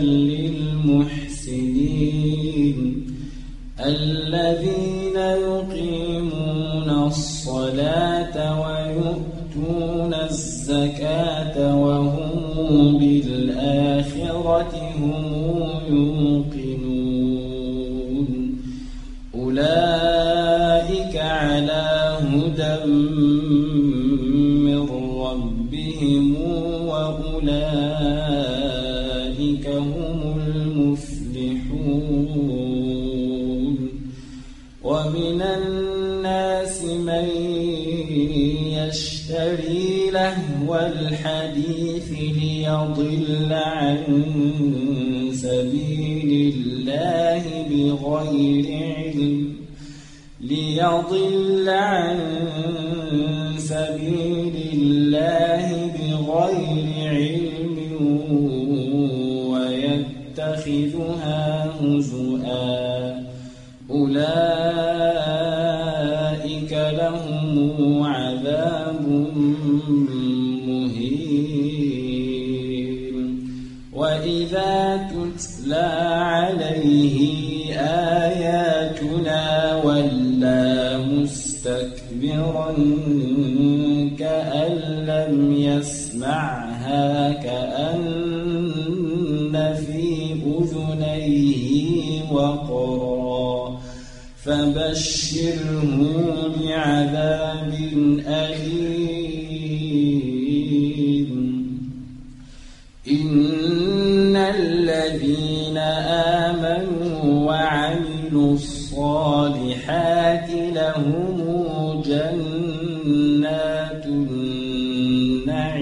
للمحسنين. الذين يقيمون الصلاة ويؤتون الزكاة وهم بالآخرة هم يوقنون. يشتري لهو الحديث ليضل عن سبيل الله بغير علم ليضل عن سبيل الله وإذا تتلى عليه آياتنا ولا مستكبرا كأن لم يسمعها كأن في أذنيه وقرا فبشره بعذاب أليم وعملوا الصالحات لهم جنات النعيم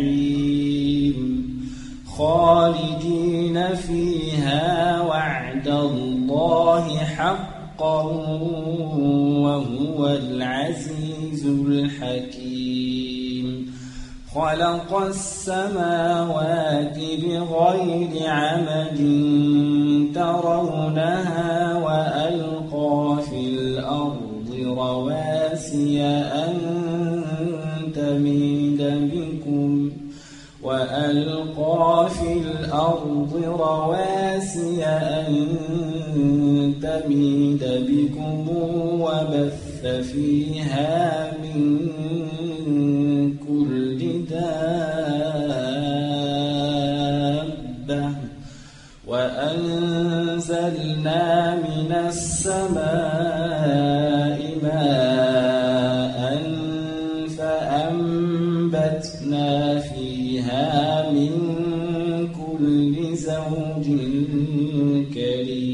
خالدين فيها وعد الله حقا وهو العزيز الحكيم. خلق السماوات بغير عمد ترونها وبث فيها من كل دابة. وأنزلنا من السماء ماء فأنبتنا فيها من كل زوج كريم.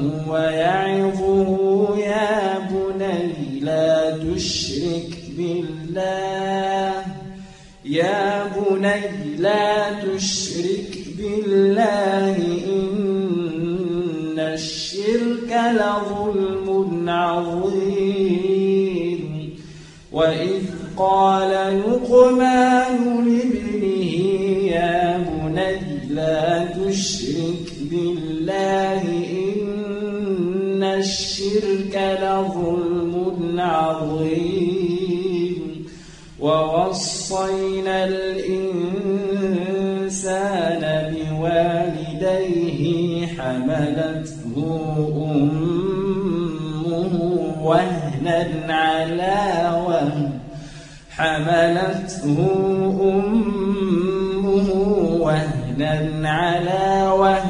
وهو يعظه يا بني لا تشرك بالله. يا بني لا تشرك بالله إن الشرك لظلم عظيم. وإذ قال لقمان لابنه يا بني لا تشرك بالله الشرك لظلم عظيم. ووصينا الإنسان بوالديه حملته أمه وهنا على وهن. حملته أمه وهنا على وهن.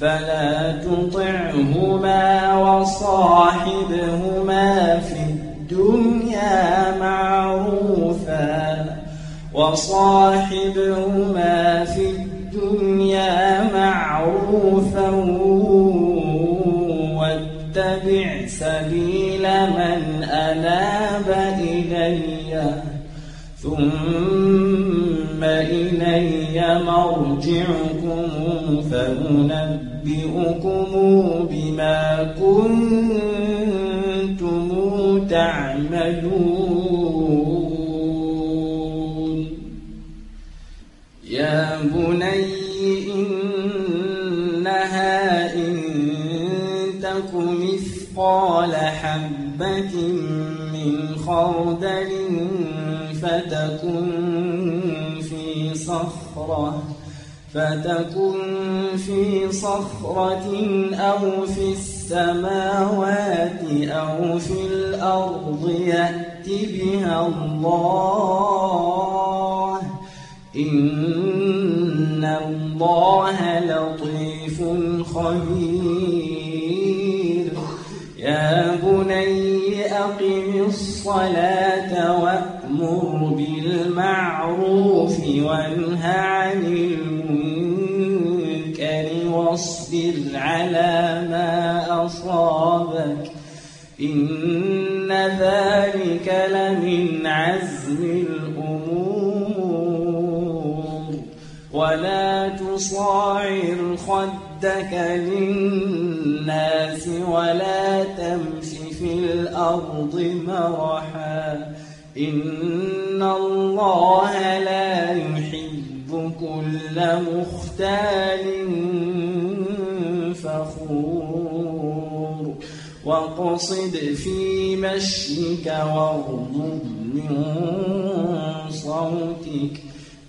فلا تطعهما وصاحبهما في الدنيا معروفا. وصاحبهما في الدنيا معروفا. واتبع سبيل من أناب إلي. ثم إلي مرجعكم. فأنبئكم بما كنتم تعملون يا بني إنها إن تك مثقال حبة من خردل فتكن في صخرة فتكن في صخرة أو في السماوات أو في الأرض يأت بها الله إن الله لطيف خبير. يا بني أقم الصلاة وأمر بالمعروف وانه عن المنكر واصبر على ما أصابك. إن ذلك لمن عزم الأمور. ولا تصاعر خدك للناس ولا تمش في الأرض مرحا. إن الله لا يحب كل مختال واقصد في مشيك واغضب من صوتك.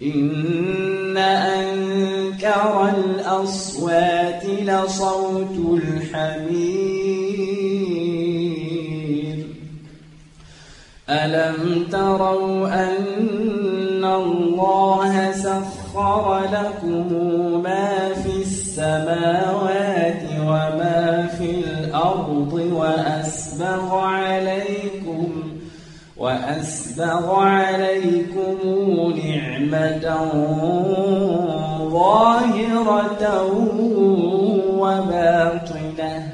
إن أنكر الأصوات لصوت الحمير. ألم تروا أن الله سخر لكم ما في السماوات وما في الأرض وأسبغ عليكم وأسبغ عليكم نعمة ظاهرة وباطنة.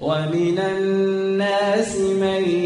ومن الناس من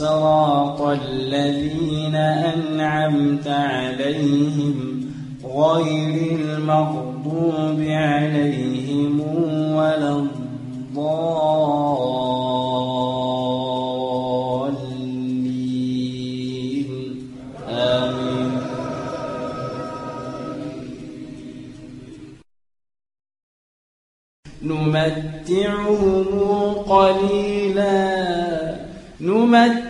صراط الذين أنعمت عليهم غير المغضوب عليهم ولا الضالين. آمين. نمتعهم قليلا. نمتعهم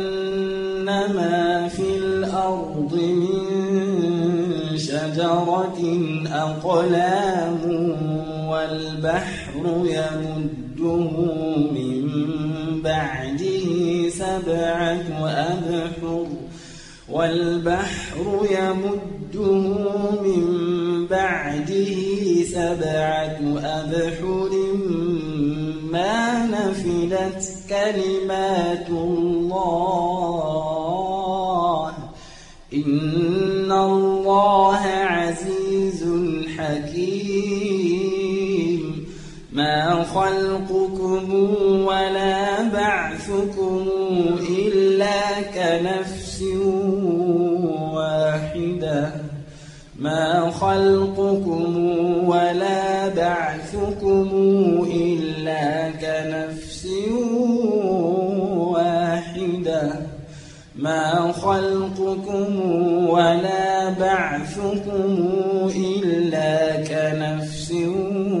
أقلام والبحر يمده من بعده سبعة أبحر والبحر يمده من بعده سبعة أبحر ما نفدت كلمات الله إن الله خلقكم ولا بعثكم إلا كنفس واحدة. ما خلقكم ولا بعثكم إلا كنفس واحدة. ما خلقكم ولا بعثكم إلا كنفس واحدة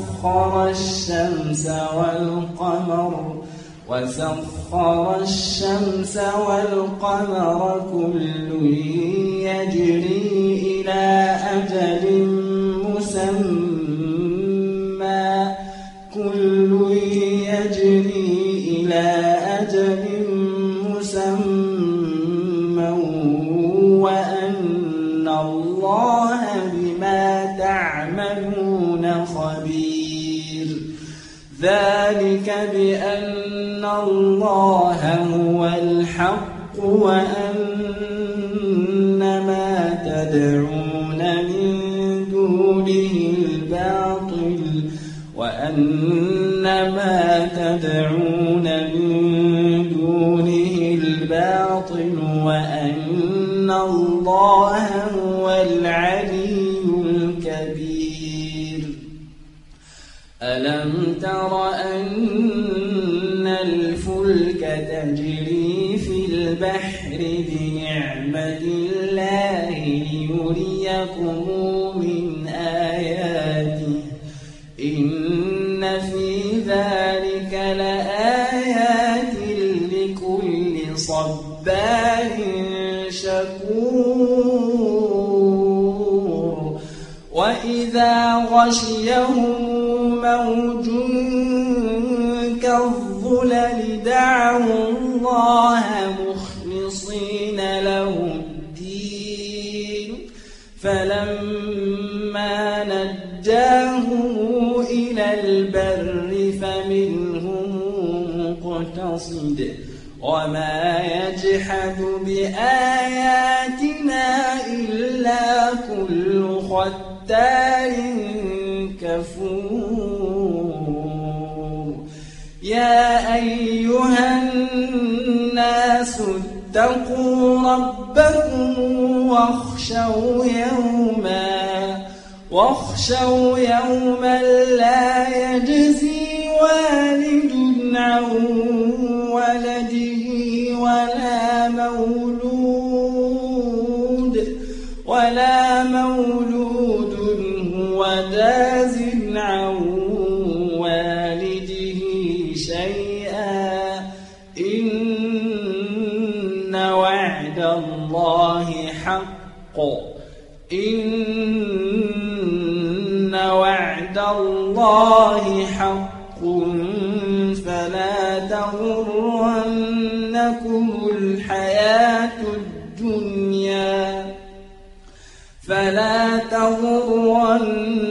الشمس والقمر وسخر الشمس والقمر كل يجري إلى أجل بأن الله هو الحق وأن ما تدعون من دونه الباطل وأن ما تدعون من دونه الباطل وأن الله وإذا غشيهم موج كالظلل دعوا الله مخلصين له الدين. فلما نجاهم إلى البر فمنهم مقتصد. وما يجحد بآياتنا إلا كل ختار كفور. يا أيها الناس اتقوا ربكم واخشوا يوما واخشوا يوما لا يجزي والد عن ولده ولا مولود ولا مولود الله حق فلا تغرنكم الحياة الدنيا فلا تغرنكم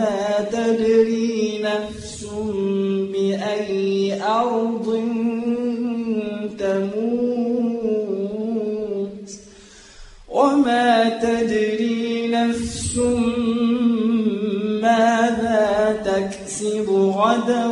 تكسب غدا